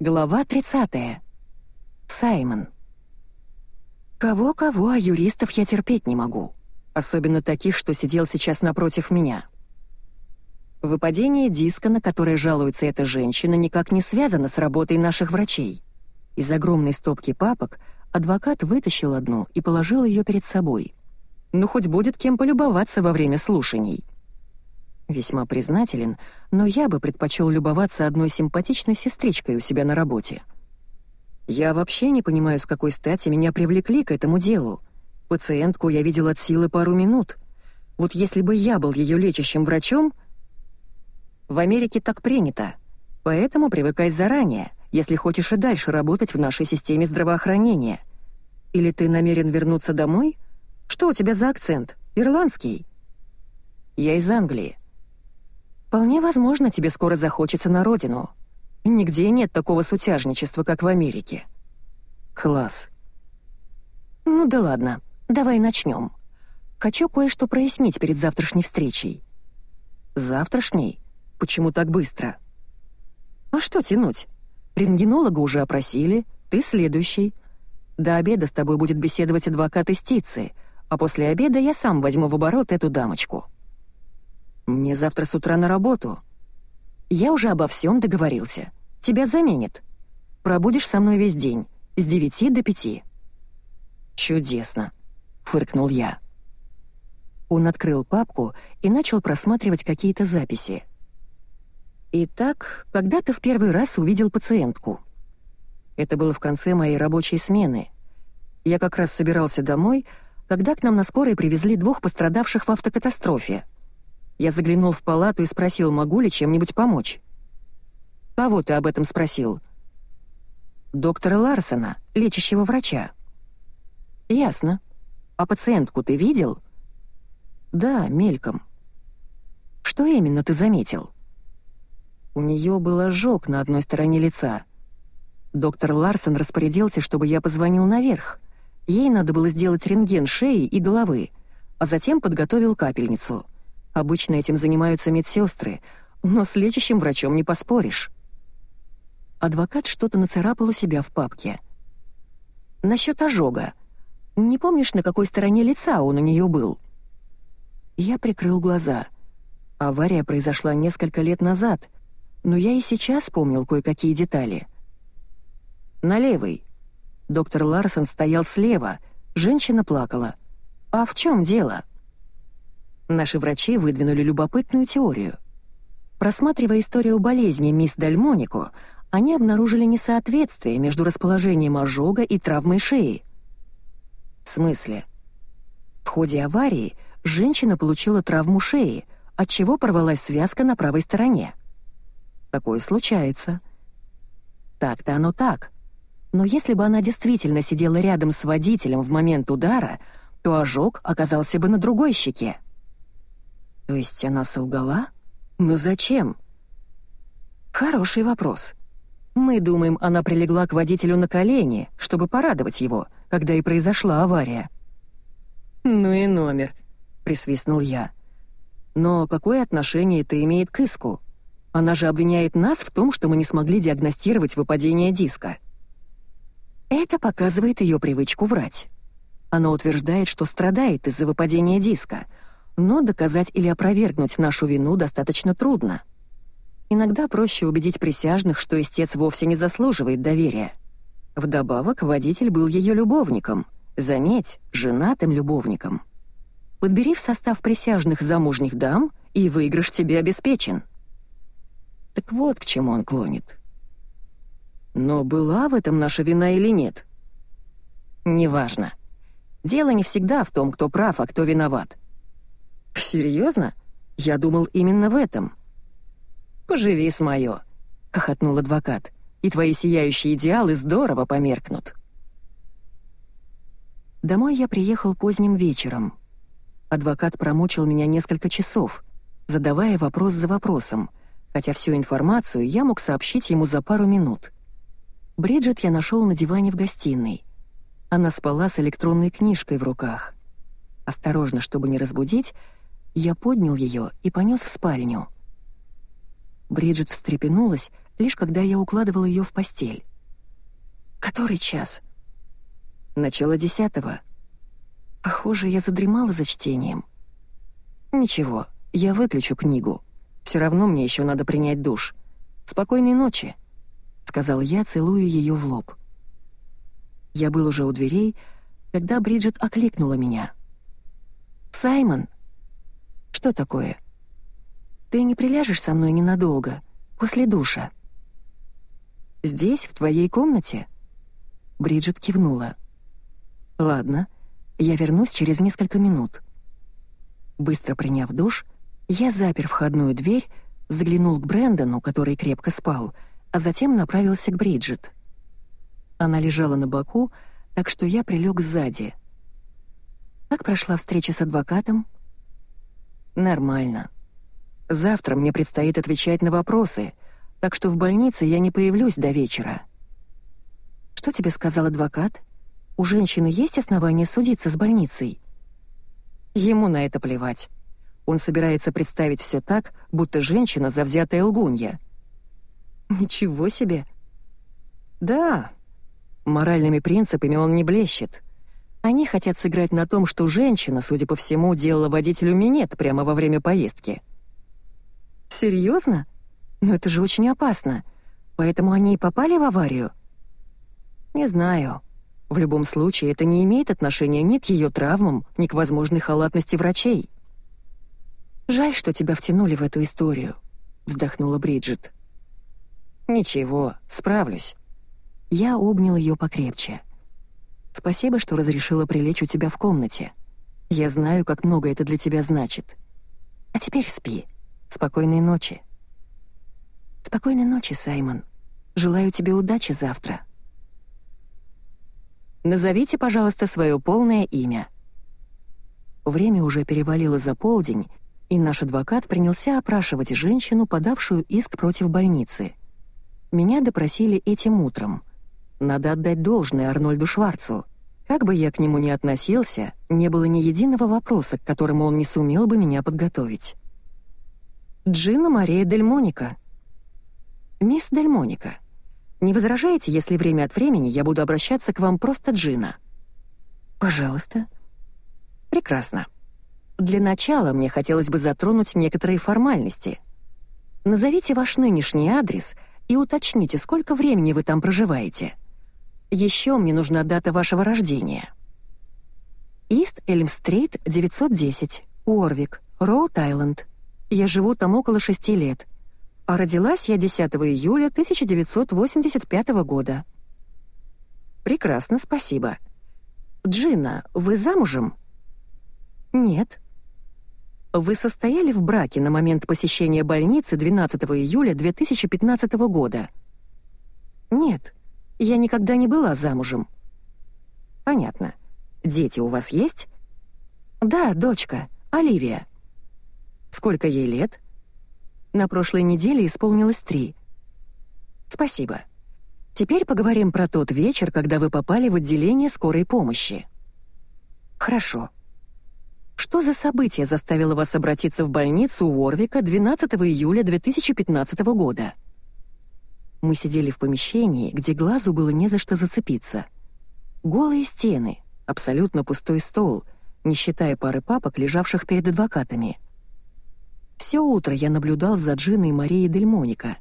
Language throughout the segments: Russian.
Глава 30. Саймон. Кого-кого, а юристов я терпеть не могу. Особенно таких, что сидел сейчас напротив меня. Выпадение диска, на которое жалуется эта женщина, никак не связано с работой наших врачей. Из огромной стопки папок адвокат вытащил одну и положил ее перед собой. Ну, хоть будет кем полюбоваться во время слушаний. Весьма признателен, но я бы предпочел любоваться одной симпатичной сестричкой у себя на работе. Я вообще не понимаю, с какой стати меня привлекли к этому делу. Пациентку я видел от силы пару минут. Вот если бы я был ее лечащим врачом... В Америке так принято, поэтому привыкай заранее, если хочешь и дальше работать в нашей системе здравоохранения. Или ты намерен вернуться домой? Что у тебя за акцент? Ирландский? Я из Англии. Вполне возможно, тебе скоро захочется на родину. Нигде нет такого сутяжничества, как в Америке. Класс. Ну да ладно, давай начнем. Хочу кое-что прояснить перед завтрашней встречей. Завтрашней? Почему так быстро? А что тянуть? Рентгенолога уже опросили, ты следующий. До обеда с тобой будет беседовать адвокат из Тицы, а после обеда я сам возьму в оборот эту дамочку. «Мне завтра с утра на работу». «Я уже обо всем договорился. Тебя заменят. Пробудешь со мной весь день, с девяти до пяти». «Чудесно», — фыркнул я. Он открыл папку и начал просматривать какие-то записи. «Итак, когда ты в первый раз увидел пациентку?» Это было в конце моей рабочей смены. Я как раз собирался домой, когда к нам на скорой привезли двух пострадавших в автокатастрофе — я заглянул в палату и спросил, могу ли чем-нибудь помочь. «Кого ты об этом спросил?» «Доктора Ларсона, лечащего врача». «Ясно. А пациентку ты видел?» «Да, мельком». «Что именно ты заметил?» У нее был ожог на одной стороне лица. Доктор Ларсон распорядился, чтобы я позвонил наверх. Ей надо было сделать рентген шеи и головы, а затем подготовил капельницу — Обычно этим занимаются медсестры, но с лечащим врачом не поспоришь. Адвокат что-то нацарапал у себя в папке. Насчет ожога. Не помнишь, на какой стороне лица он у нее был? Я прикрыл глаза. Авария произошла несколько лет назад, но я и сейчас помнил кое-какие детали. На левой. Доктор Ларсон стоял слева, женщина плакала. А в чем дело? Наши врачи выдвинули любопытную теорию. Просматривая историю болезни мисс Дальмонико, они обнаружили несоответствие между расположением ожога и травмой шеи. В смысле? В ходе аварии женщина получила травму шеи, от чего порвалась связка на правой стороне. Такое случается. Так-то оно так. Но если бы она действительно сидела рядом с водителем в момент удара, то ожог оказался бы на другой щеке. То есть она солгала? Но зачем? Хороший вопрос. Мы думаем, она прилегла к водителю на колени, чтобы порадовать его, когда и произошла авария. Ну и номер, присвистнул я. Но какое отношение это имеет к иску? Она же обвиняет нас в том, что мы не смогли диагностировать выпадение диска. Это показывает ее привычку врать. Она утверждает, что страдает из-за выпадения диска — но доказать или опровергнуть нашу вину достаточно трудно. Иногда проще убедить присяжных, что истец вовсе не заслуживает доверия. Вдобавок, водитель был ее любовником. Заметь, женатым любовником. Подбери в состав присяжных замужних дам, и выигрыш тебе обеспечен. Так вот к чему он клонит. Но была в этом наша вина или нет? Неважно. Дело не всегда в том, кто прав, а кто виноват. «Серьезно? Я думал именно в этом». «Поживи с моё», — хохотнул адвокат, «и твои сияющие идеалы здорово померкнут». Домой я приехал поздним вечером. Адвокат промучил меня несколько часов, задавая вопрос за вопросом, хотя всю информацию я мог сообщить ему за пару минут. Бриджит я нашел на диване в гостиной. Она спала с электронной книжкой в руках. Осторожно, чтобы не разбудить, я поднял ее и понес в спальню. Бриджит встрепенулась, лишь когда я укладывала ее в постель. «Который час?» «Начало десятого». Похоже, я задремала за чтением. «Ничего, я выключу книгу. Все равно мне еще надо принять душ. Спокойной ночи», — сказал я, целуя ее в лоб. Я был уже у дверей, когда Бриджит окликнула меня. «Саймон!» «Что такое?» «Ты не приляжешь со мной ненадолго, после душа?» «Здесь, в твоей комнате?» Бриджит кивнула. «Ладно, я вернусь через несколько минут». Быстро приняв душ, я запер входную дверь, заглянул к Брэндону, который крепко спал, а затем направился к Бриджит. Она лежала на боку, так что я прилег сзади. Как прошла встреча с адвокатом? Нормально. Завтра мне предстоит отвечать на вопросы, так что в больнице я не появлюсь до вечера. Что тебе сказал адвокат? У женщины есть основания судиться с больницей? Ему на это плевать. Он собирается представить все так, будто женщина завзятая лгунья. Ничего себе. Да, Моральными принципами он не блещет. Они хотят сыграть на том, что женщина, судя по всему, делала водителю минет прямо во время поездки. Серьезно? Но это же очень опасно. Поэтому они и попали в аварию? Не знаю. В любом случае, это не имеет отношения ни к ее травмам, ни к возможной халатности врачей. «Жаль, что тебя втянули в эту историю», — вздохнула Бриджит. «Ничего, справлюсь. Я обнял ее покрепче. «Спасибо, что разрешила прилечь у тебя в комнате. Я знаю, как много это для тебя значит. А теперь спи. Спокойной ночи». «Спокойной ночи, Саймон. Желаю тебе удачи завтра». «Назовите, пожалуйста, свое полное имя». Время уже перевалило за полдень, и наш адвокат принялся опрашивать женщину, подавшую иск против больницы. Меня допросили этим утром — надо отдать должное Арнольду Шварцу. Как бы я к нему ни относился, не было ни единого вопроса, к которому он не сумел бы меня подготовить. Джина Мария Дель Моника. «Мисс Дель Моника, не возражаете, если время от времени я буду обращаться к вам просто Джина?» «Пожалуйста». «Прекрасно. Для начала мне хотелось бы затронуть некоторые формальности. Назовите ваш нынешний адрес и уточните, сколько времени вы там проживаете». Еще мне нужна дата вашего рождения. Ист Эльм-стрит, 910, Уорвик, Роуд-Айленд. Я живу там около шести лет. А родилась я 10 июля 1985 года. Прекрасно, спасибо. Джина, вы замужем? Нет. Вы состояли в браке на момент посещения больницы 12 июля 2015 года? Нет. Я никогда не была замужем». «Понятно. Дети у вас есть?» «Да, дочка, Оливия». «Сколько ей лет?» «На прошлой неделе исполнилось три». «Спасибо. Теперь поговорим про тот вечер, когда вы попали в отделение скорой помощи». «Хорошо. Что за событие заставило вас обратиться в больницу Уорвика 12 июля 2015 года?» Мы сидели в помещении, где глазу было не за что зацепиться. Голые стены, абсолютно пустой стол, не считая пары папок, лежавших перед адвокатами. Все утро я наблюдал за Джиной Марией Дельмоника,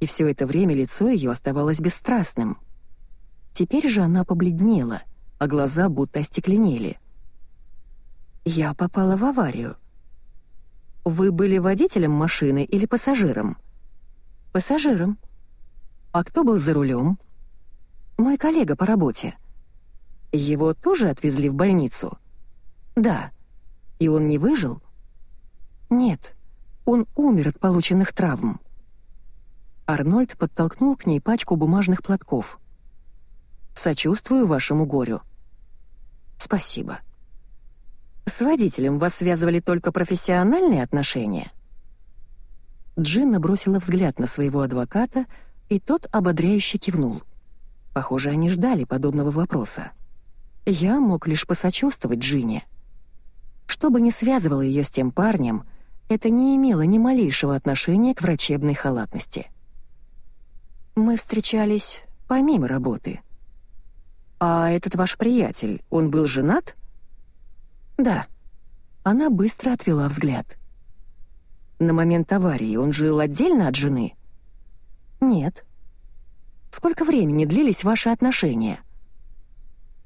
и все это время лицо ее оставалось бесстрастным. Теперь же она побледнела, а глаза будто остекленели. «Я попала в аварию». «Вы были водителем машины или пассажиром?» «Пассажиром», «А кто был за рулем?» «Мой коллега по работе». «Его тоже отвезли в больницу?» «Да». «И он не выжил?» «Нет, он умер от полученных травм». Арнольд подтолкнул к ней пачку бумажных платков. «Сочувствую вашему горю». «Спасибо». «С водителем вас связывали только профессиональные отношения?» Джинна бросила взгляд на своего адвоката, и тот ободряюще кивнул. Похоже, они ждали подобного вопроса. Я мог лишь посочувствовать Джине. Что бы ни связывало ее с тем парнем, это не имело ни малейшего отношения к врачебной халатности. Мы встречались помимо работы. А этот ваш приятель, он был женат? Да. Она быстро отвела взгляд. На момент аварии он жил отдельно от жены? Нет. Сколько времени длились ваши отношения?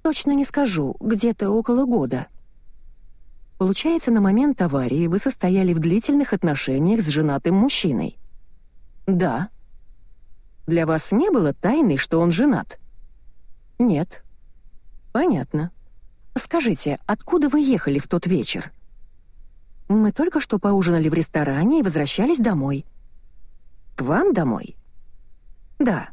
Точно не скажу, где-то около года. Получается, на момент аварии вы состояли в длительных отношениях с женатым мужчиной? Да. Для вас не было тайны, что он женат? Нет. Понятно. Скажите, откуда вы ехали в тот вечер? Мы только что поужинали в ресторане и возвращались домой. К вам домой? Да.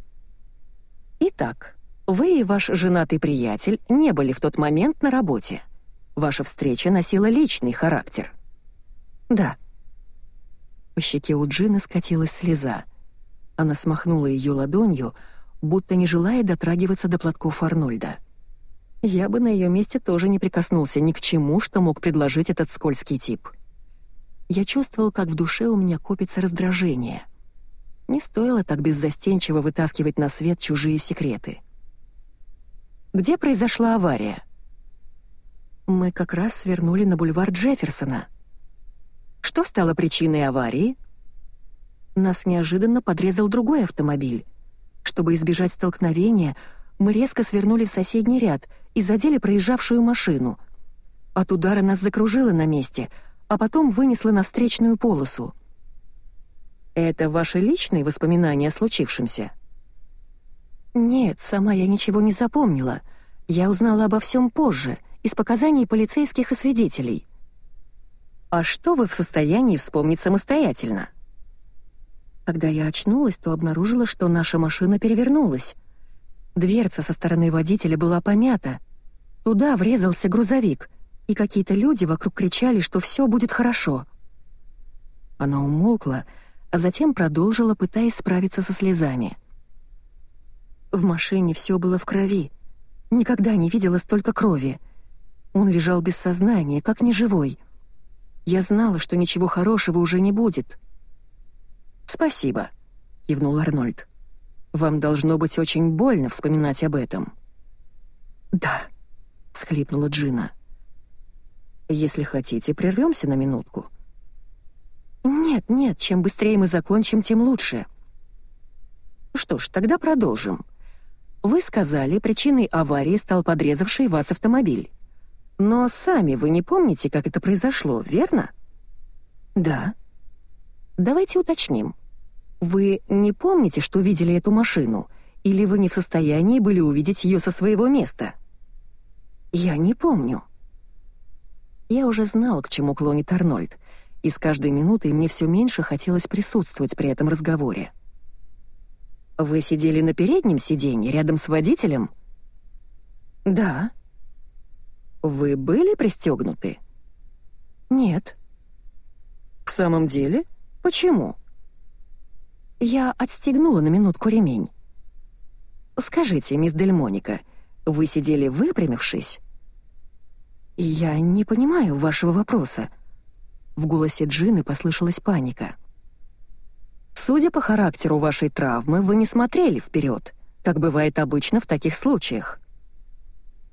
Итак, вы и ваш женатый приятель не были в тот момент на работе. Ваша встреча носила личный характер. Да. По щеке у Джины скатилась слеза. Она смахнула ее ладонью, будто не желая дотрагиваться до платков Арнольда. Я бы на ее месте тоже не прикоснулся ни к чему, что мог предложить этот скользкий тип. Я чувствовал, как в душе у меня копится раздражение. Не стоило так беззастенчиво вытаскивать на свет чужие секреты. Где произошла авария? Мы как раз свернули на бульвар Джефферсона. Что стало причиной аварии? Нас неожиданно подрезал другой автомобиль. Чтобы избежать столкновения, мы резко свернули в соседний ряд и задели проезжавшую машину. От удара нас закружило на месте, а потом вынесло на встречную полосу. Это ваши личные воспоминания о случившемся? Нет, сама я ничего не запомнила. Я узнала обо всем позже, из показаний полицейских и свидетелей. А что вы в состоянии вспомнить самостоятельно? Когда я очнулась, то обнаружила, что наша машина перевернулась. Дверца со стороны водителя была помята. Туда врезался грузовик, и какие-то люди вокруг кричали, что все будет хорошо. Она умолкла, а затем продолжила, пытаясь справиться со слезами. В машине все было в крови. Никогда не видела столько крови. Он лежал без сознания, как неживой. Я знала, что ничего хорошего уже не будет. «Спасибо», — кивнул Арнольд. «Вам должно быть очень больно вспоминать об этом». «Да», — схлипнула Джина. «Если хотите, прервемся на минутку». «Нет, нет, чем быстрее мы закончим, тем лучше». «Что ж, тогда продолжим. Вы сказали, причиной аварии стал подрезавший вас автомобиль. Но сами вы не помните, как это произошло, верно?» «Да». «Давайте уточним. Вы не помните, что видели эту машину, или вы не в состоянии были увидеть ее со своего места?» «Я не помню». Я уже знал, к чему клонит Арнольд, и с каждой минутой мне все меньше хотелось присутствовать при этом разговоре. «Вы сидели на переднем сиденье, рядом с водителем?» «Да». «Вы были пристегнуты?» «Нет». «В самом деле? Почему?» Я отстегнула на минутку ремень. «Скажите, мисс Дельмоника, вы сидели выпрямившись?» «Я не понимаю вашего вопроса». В голосе Джины послышалась паника. «Судя по характеру вашей травмы, вы не смотрели вперед, как бывает обычно в таких случаях».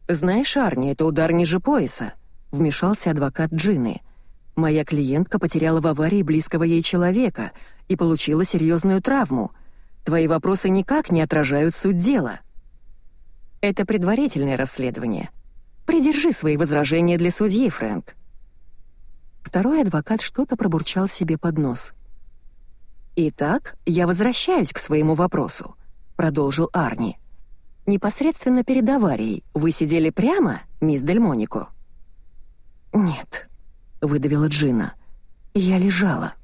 «Знаешь, Арни, это удар ниже пояса», — вмешался адвокат Джины. «Моя клиентка потеряла в аварии близкого ей человека и получила серьезную травму. Твои вопросы никак не отражают суть дела». «Это предварительное расследование. Придержи свои возражения для судьи, Фрэнк». Второй адвокат что-то пробурчал себе под нос. «Итак, я возвращаюсь к своему вопросу», — продолжил Арни. «Непосредственно перед аварией вы сидели прямо, мисс Дельмонико?» «Нет», — выдавила Джина. «Я лежала».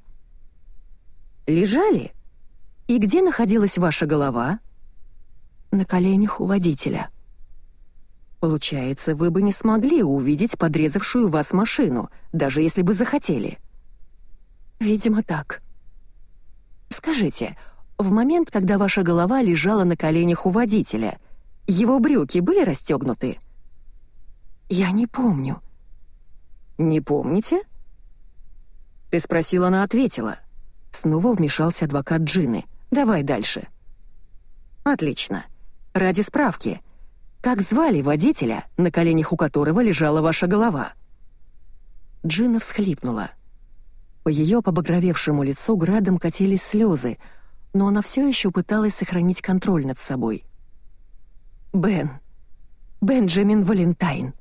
«Лежали? И где находилась ваша голова?» «На коленях у водителя». «Получается, вы бы не смогли увидеть подрезавшую вас машину, даже если бы захотели». «Видимо, так». «Скажите, в момент, когда ваша голова лежала на коленях у водителя, его брюки были расстегнуты?» «Я не помню». «Не помните?» «Ты спросила, она ответила». Снова вмешался адвокат Джины. «Давай дальше». Отлично. Ради справки. Как звали водителя, на коленях у которого лежала ваша голова?» Джина всхлипнула. По ее побагровевшему лицу градом катились слезы, но она все еще пыталась сохранить контроль над собой. «Бен. Бенджамин Валентайн»,